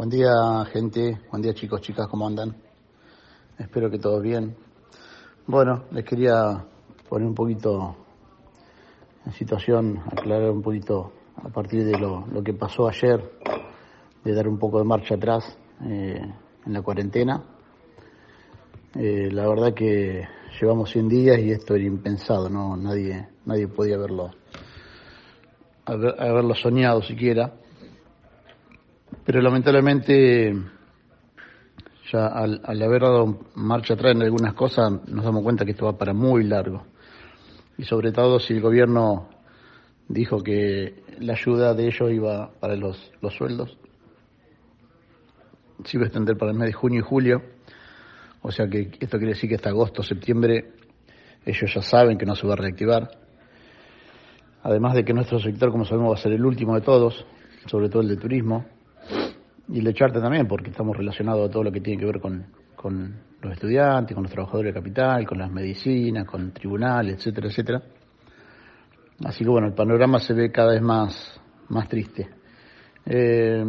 Buen día, gente. Buen día, chicos, chicas, ¿cómo andan? Espero que todos bien. Bueno, les quería poner un poquito en situación, aclarar un poquito a partir de lo, que pasó ayer, de dar un poco de marcha atrás eh, en la cuarentena. Eh, la verdad que llevamos 100 días y esto era impensado, no nadie nadie podía haberlo haberlo soñado siquiera. Pero lamentablemente, ya al, haber dado marcha atrás en algunas cosas, nos damos cuenta que esto va para muy largo. Y sobre todo si el gobierno dijo que la ayuda de ellos iba para los, los sueldos, se iba a extender para el mes de junio y julio. O sea que esto quiere decir que hasta agosto, septiembre, ellos ya saben que no se va a reactivar. Además de que nuestro sector, como sabemos, va a ser el último de todos, sobre todo el de turismo. Y el de Charte también, porque estamos relacionados a todo lo que tiene que ver con, con los estudiantes, con los trabajadores de capital, con las medicinas, con tribunales, etcétera, etcétera. Así que bueno, el panorama se ve cada vez más, más triste. Eh,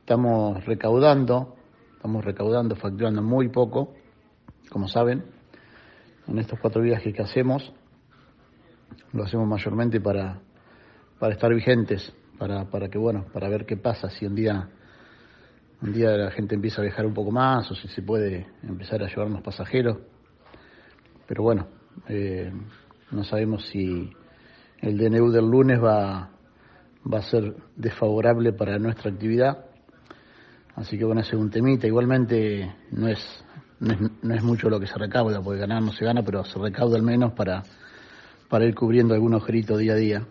estamos recaudando, estamos recaudando, facturando muy poco, como saben, en estos cuatro viajes que hacemos. Lo hacemos mayormente para, para estar vigentes, para, para que, bueno, para ver qué pasa, si un día, un día la gente empieza a viajar un poco más o si se puede empezar a llevar más pasajeros. Pero bueno, eh, no sabemos si el DNU del lunes va, va a ser desfavorable para nuestra actividad. Así que bueno, ese es un temita. Igualmente no es, no es, no es mucho lo que se recauda, porque ganar no se gana, pero se recauda al menos para, para ir cubriendo algún agujerito día a día.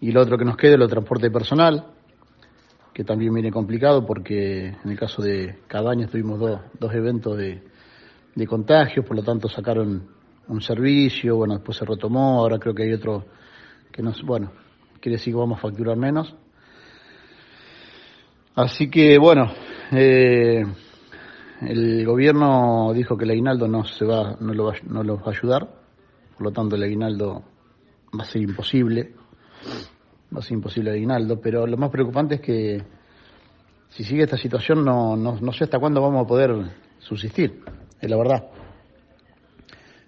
Y lo otro que nos queda es el transporte personal, que también viene complicado porque en el caso de cada año tuvimos dos, dos eventos de, de contagios, por lo tanto sacaron un servicio, bueno, después se retomó, ahora creo que hay otro que nos, bueno, quiere decir que vamos a facturar menos. Así que bueno, eh, el gobierno dijo que el aguinaldo no se va, no lo va, no lo va a ayudar, por lo tanto el aguinaldo va a ser imposible va a ser imposible aguinaldo, pero lo más preocupante es que si sigue esta situación no, no, sé hasta cuándo vamos a poder subsistir, es la verdad.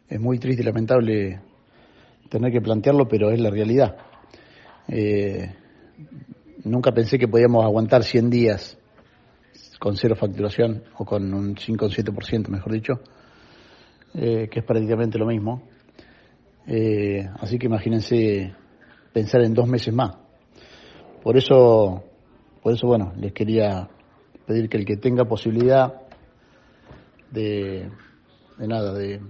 Es muy triste y lamentable tener que plantearlo, pero es la realidad. Eh, nunca pensé que podíamos aguantar 100 días con cero facturación o con un 5 o 7%, mejor dicho, eh, que es prácticamente lo mismo. Eh, así que imagínense pensar en dos meses más. Por eso, por eso bueno, les quería pedir que el que tenga posibilidad de, de nada, de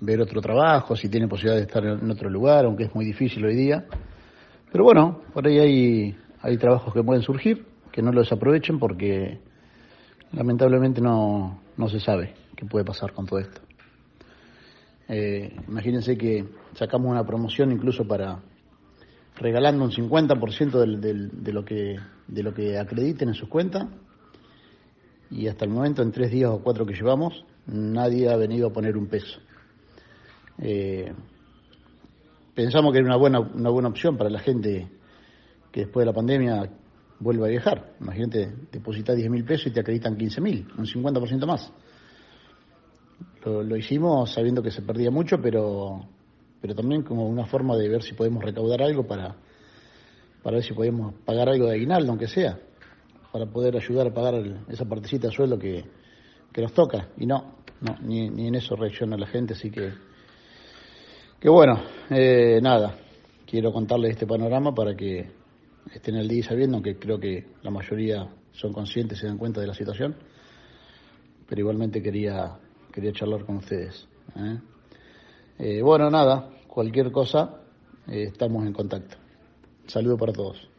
ver otro trabajo, si tiene posibilidad de estar en otro lugar, aunque es muy difícil hoy día. Pero bueno, por ahí hay, hay trabajos que pueden surgir, que no los aprovechen porque lamentablemente no, no se sabe qué puede pasar con todo esto. Eh, imagínense que sacamos una promoción incluso para regalando un 50% del, del, de, lo que, de lo que acrediten en sus cuentas y hasta el momento, en tres días o cuatro que llevamos, nadie ha venido a poner un peso. Eh, pensamos que era una buena, una buena opción para la gente que después de la pandemia vuelva a viajar. Imagínate, depositas 10 mil pesos y te acreditan 15 mil, un 50% más. Lo, hicimos sabiendo que se perdía mucho, pero pero también como una forma de ver si podemos recaudar algo para, para ver si podemos pagar algo de aguinaldo, aunque sea, para poder ayudar a pagar esa partecita de sueldo que, nos toca. Y no, no ni, ni, en eso reacciona la gente, así que, que bueno, eh, nada, quiero contarles este panorama para que estén al día sabiendo, aunque creo que la mayoría son conscientes, se dan cuenta de la situación, pero igualmente quería, quería charlar con ustedes. ¿eh? Eh, bueno, nada, cualquier cosa, eh, estamos en contacto. Saludo para todos.